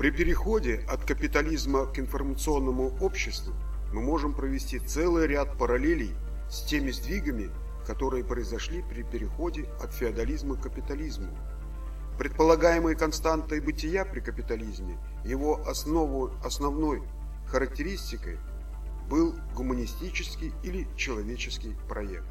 При переходе от капитализма к информационному обществу мы можем провести целый ряд параллелей с теми сдвигами, которые произошли при переходе от феодализма к капитализму. Предполагаемой константой бытия при капитализме, его основу, основной характеристикой был гуманистический или человеческий проект.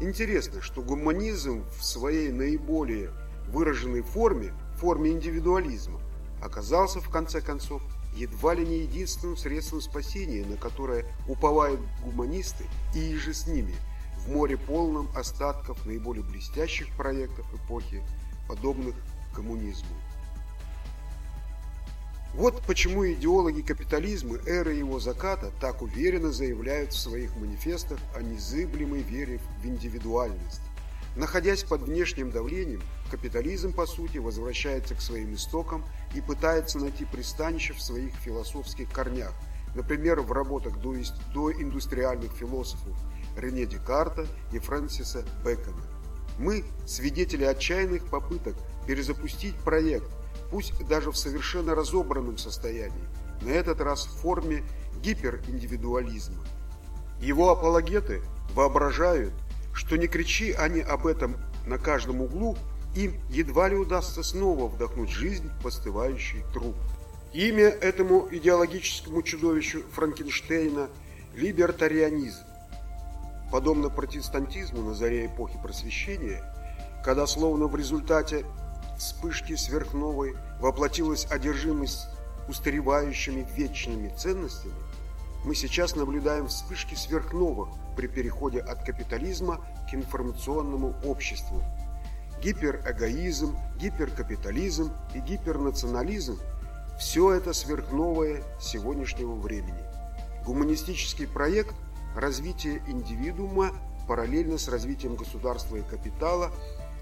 Интересно, что гуманизм в своей наиболее выраженной форме, форме индивидуализма, оказался в конце концов едва ли не единственным средством спасения, на которое уповают гуманисты и же с ними в море полном остатков наиболее блестящих проектов эпохи, подобных коммунизму. Вот почему идеологи капитализма эры его заката так уверенно заявляют в своих манифестах о незыблемой вере в индивидуальность. Находясь под внешним давлением, капитализм, по сути, возвращается к своим истокам и пытается найти пристанище в своих философских корнях, например, в работах до, до индустриальных философов Рене Декарта и Фрэнсиса Бэкона. Мы – свидетели отчаянных попыток перезапустить проект, пусть даже в совершенно разобранном состоянии, на этот раз в форме гипериндивидуализма. Его апологеты воображают, что не кричи они об этом на каждом углу, им едва ли удастся снова вдохнуть жизнь в постывающий труп. Имя этому идеологическому чудовищу Франкенштейна – либертарианизм. Подобно протестантизму на заре эпохи просвещения, когда словно в результате вспышки сверхновой воплотилась одержимость устаревающими вечными ценностями, мы сейчас наблюдаем вспышки сверхновых при переходе от капитализма к информационному обществу. Гиперэгоизм, гиперкапитализм и гипернационализм – все это сверхновое сегодняшнего времени. Гуманистический проект развития индивидуума параллельно с развитием государства и капитала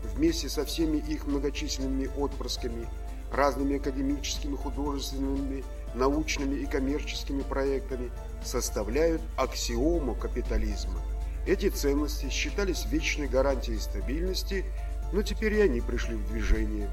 вместе со всеми их многочисленными отпрысками, разными академическими, художественными, научными и коммерческими проектами составляют аксиому капитализма. Эти ценности считались вечной гарантией стабильности, но теперь и они пришли в движение.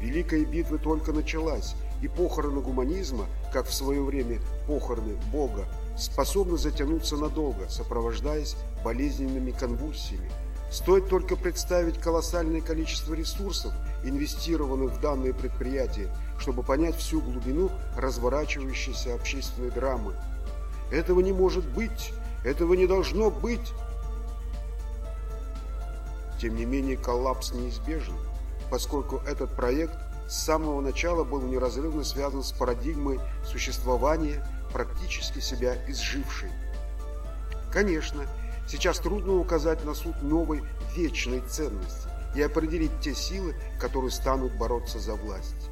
Великая битва только началась, и похороны гуманизма, как в свое время похороны Бога, способны затянуться надолго, сопровождаясь болезненными конвульсиями, Стоит только представить колоссальное количество ресурсов, инвестированных в данное предприятие, чтобы понять всю глубину разворачивающейся общественной драмы. Этого не может быть, этого не должно быть. Тем не менее, коллапс неизбежен, поскольку этот проект с самого начала был неразрывно связан с парадигмой существования практически себя изжившей. Конечно, Сейчас трудно указать на суть новой вечной ценности и определить те силы, которые станут бороться за власть.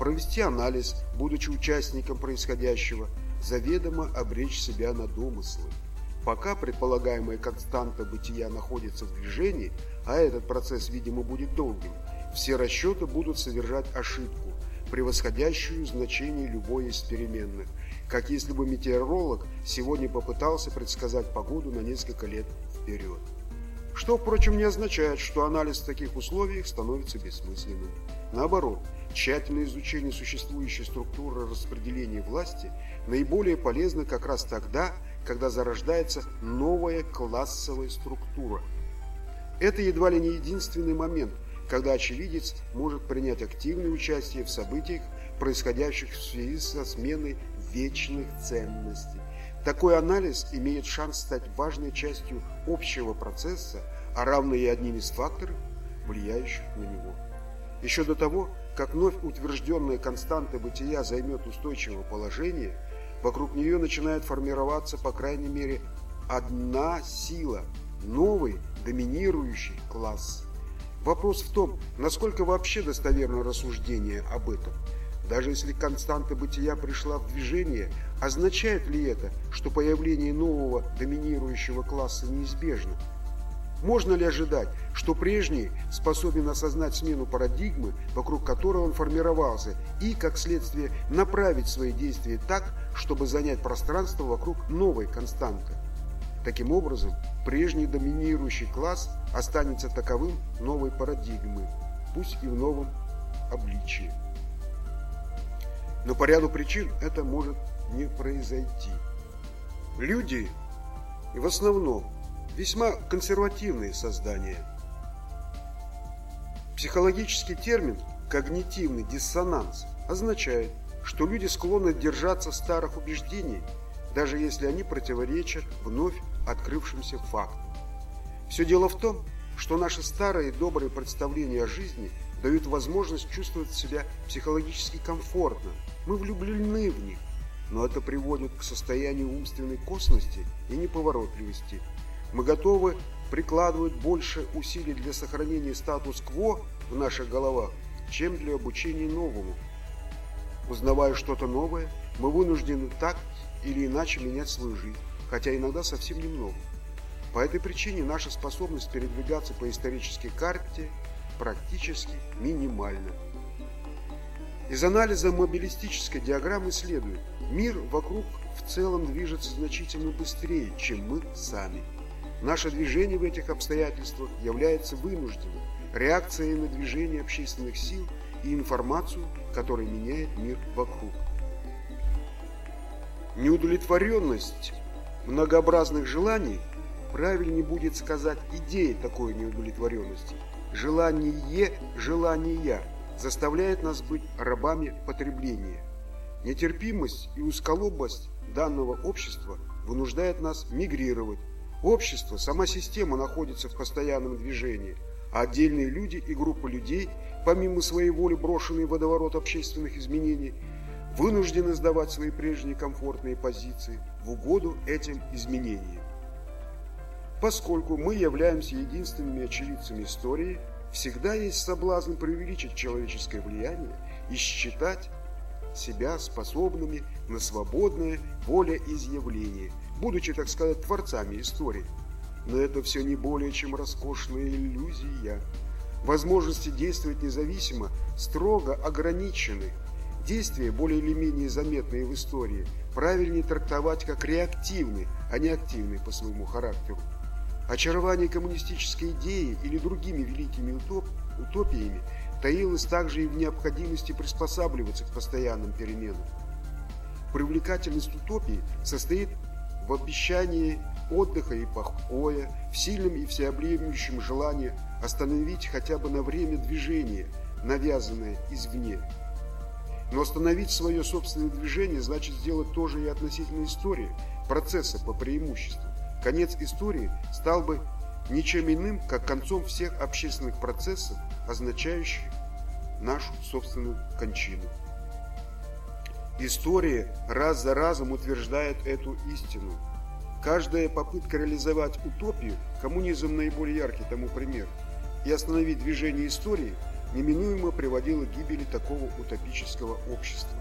Провести анализ, будучи участником происходящего, заведомо обречь себя на домыслы. Пока предполагаемая константа бытия находится в движении, а этот процесс, видимо, будет долгим, все расчеты будут содержать ошибку, превосходящую значение любой из переменных, как если бы метеоролог сегодня попытался предсказать погоду на несколько лет вперед. Что, впрочем, не означает, что анализ в таких условиях становится бессмысленным. Наоборот, тщательное изучение существующей структуры распределения власти наиболее полезно как раз тогда, когда зарождается новая классовая структура. Это едва ли не единственный момент, когда очевидец может принять активное участие в событиях, происходящих в связи со сменой вечных ценностей. Такой анализ имеет шанс стать важной частью общего процесса, а равно и одним из факторов, влияющих на него. Еще до того, как вновь утвержденная константа бытия займет устойчивое положение, вокруг нее начинает формироваться, по крайней мере, одна сила, новый доминирующий класс. Вопрос в том, насколько вообще достоверно рассуждение об этом – даже если константа бытия пришла в движение, означает ли это, что появление нового доминирующего класса неизбежно? Можно ли ожидать, что прежний способен осознать смену парадигмы, вокруг которой он формировался, и, как следствие, направить свои действия так, чтобы занять пространство вокруг новой константы? Таким образом, прежний доминирующий класс останется таковым новой парадигмы, пусть и в новом обличии. Но по ряду причин это может не произойти. Люди, и в основном, весьма консервативные создания. Психологический термин «когнитивный диссонанс» означает, что люди склонны держаться старых убеждений, даже если они противоречат вновь открывшимся фактам. Все дело в том, что наши старые добрые представления о жизни дают возможность чувствовать себя психологически комфортно. Мы влюблены в них, но это приводит к состоянию умственной косности и неповоротливости. Мы готовы прикладывать больше усилий для сохранения статус-кво в наших головах, чем для обучения новому. Узнавая что-то новое, мы вынуждены так или иначе менять свою жизнь, хотя иногда совсем немного. По этой причине наша способность передвигаться по исторической карте практически минимальна. Из анализа мобилистической диаграммы следует, мир вокруг в целом движется значительно быстрее, чем мы сами. Наше движение в этих обстоятельствах является вынужденным, реакцией на движение общественных сил и информацию, которая меняет мир вокруг. Неудовлетворенность многообразных желаний, правильнее будет сказать идея такой неудовлетворенности, желание желания заставляет нас быть рабами потребления. Нетерпимость и узколобость данного общества вынуждает нас мигрировать. Общество, сама система находится в постоянном движении, а отдельные люди и группы людей, помимо своей воли брошенные в водоворот общественных изменений, вынуждены сдавать свои прежние комфортные позиции в угоду этим изменениям. Поскольку мы являемся единственными очевидцами истории, всегда есть соблазн преувеличить человеческое влияние и считать себя способными на свободное волеизъявление, будучи, так сказать, творцами истории. Но это все не более чем роскошная иллюзия. Возможности действовать независимо строго ограничены. Действия, более или менее заметные в истории, правильнее трактовать как реактивные, а не активные по своему характеру. Очарование коммунистической идеи или другими великими утоп, утопиями таилось также и в необходимости приспосабливаться к постоянным переменам. Привлекательность утопии состоит в обещании отдыха и покоя, в сильном и всеобъемлющем желании остановить хотя бы на время движение, навязанное извне. Но остановить свое собственное движение значит сделать то же и относительно истории, процесса по преимуществу. Конец истории стал бы ничем иным, как концом всех общественных процессов, означающих нашу собственную кончину. История раз за разом утверждает эту истину. Каждая попытка реализовать утопию, коммунизм наиболее яркий тому пример, и остановить движение истории неминуемо приводила к гибели такого утопического общества.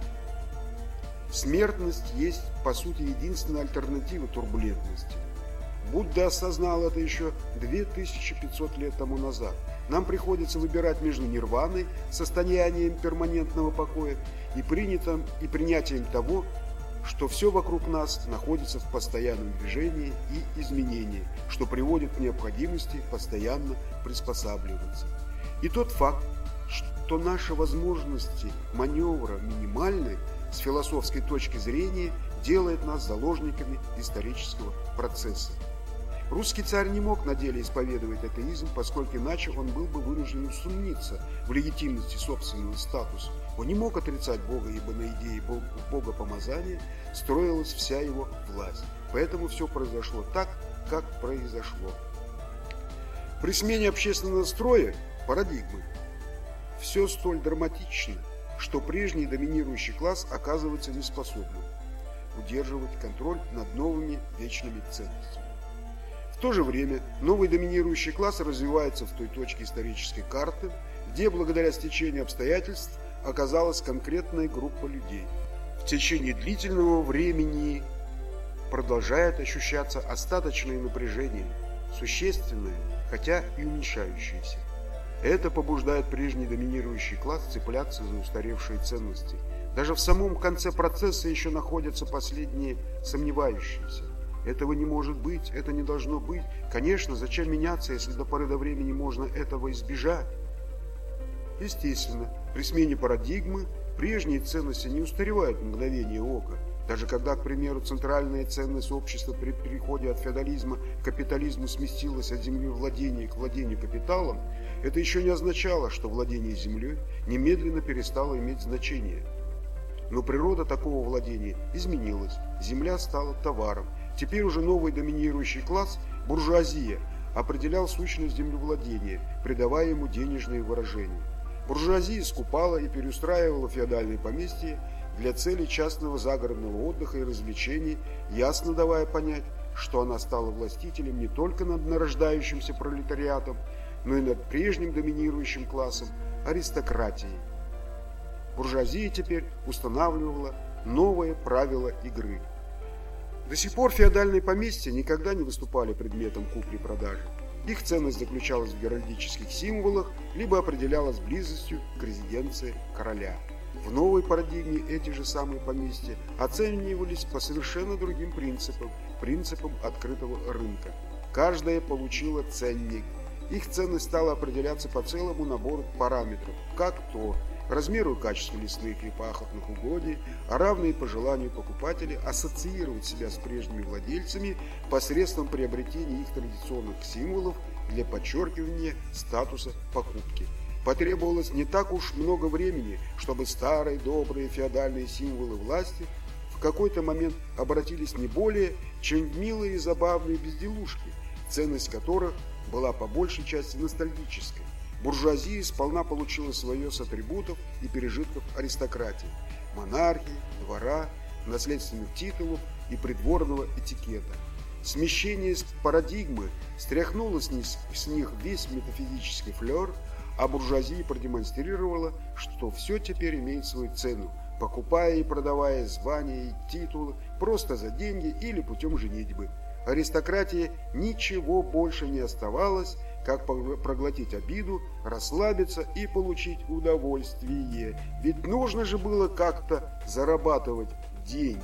Смертность есть, по сути, единственная альтернатива турбулентности – Будда осознал это еще 2500 лет тому назад. Нам приходится выбирать между нирваной, состоянием перманентного покоя, и, принятым, и принятием того, что все вокруг нас находится в постоянном движении и изменении, что приводит к необходимости постоянно приспосабливаться. И тот факт, что наши возможности маневра минимальны с философской точки зрения, делает нас заложниками исторического процесса. Русский царь не мог на деле исповедовать атеизм, поскольку иначе он был бы вынужден усомниться в легитимности собственного статуса. Он не мог отрицать Бога, ибо на идее Бога помазания строилась вся его власть. Поэтому все произошло так, как произошло. При смене общественного строя, парадигмы, все столь драматично, что прежний доминирующий класс оказывается неспособным удерживать контроль над новыми вечными ценностями. В то же время новый доминирующий класс развивается в той точке исторической карты, где благодаря стечению обстоятельств оказалась конкретная группа людей. В течение длительного времени продолжает ощущаться остаточное напряжение, существенное, хотя и уменьшающееся. Это побуждает прежний доминирующий класс цепляться за устаревшие ценности. Даже в самом конце процесса еще находятся последние сомневающиеся. Этого не может быть, это не должно быть. Конечно, зачем меняться, если до поры до времени можно этого избежать? Естественно, при смене парадигмы Прежние ценности не устаревают в мгновение ока. Даже когда, к примеру, центральная ценность общества при переходе от феодализма к капитализму сместилась от землевладения к владению капиталом, это еще не означало, что владение землей немедленно перестало иметь значение. Но природа такого владения изменилась, земля стала товаром. Теперь уже новый доминирующий класс – буржуазия – определял сущность землевладения, придавая ему денежные выражения. Буржуазия скупала и переустраивала феодальные поместья для целей частного загородного отдыха и развлечений, ясно давая понять, что она стала властителем не только над нарождающимся пролетариатом, но и над прежним доминирующим классом – аристократией. Буржуазия теперь устанавливала новые правила игры – до сих пор феодальные поместья никогда не выступали предметом купли-продажи. Их ценность заключалась в геральдических символах, либо определялась близостью к резиденции короля. В новой парадигме эти же самые поместья оценивались по совершенно другим принципам, принципам открытого рынка. Каждая получила ценник. Их ценность стала определяться по целому набору параметров, как то размеру и качеству лесных и пахотных угодий, а равные по желанию покупателя ассоциировать себя с прежними владельцами посредством приобретения их традиционных символов для подчеркивания статуса покупки. Потребовалось не так уж много времени, чтобы старые добрые феодальные символы власти в какой-то момент обратились не более, чем милые и забавные безделушки, ценность которых была по большей части ностальгической. Буржуазия сполна получила свое с атрибутов и пережитков аристократии, монархии, двора, наследственных титулов и придворного этикета. Смещение парадигмы стряхнуло с них, с них весь метафизический флер, а буржуазия продемонстрировала, что все теперь имеет свою цену, покупая и продавая звания и титулы просто за деньги или путем женитьбы. Аристократии ничего больше не оставалось, как проглотить обиду, расслабиться и получить удовольствие. Ведь нужно же было как-то зарабатывать деньги.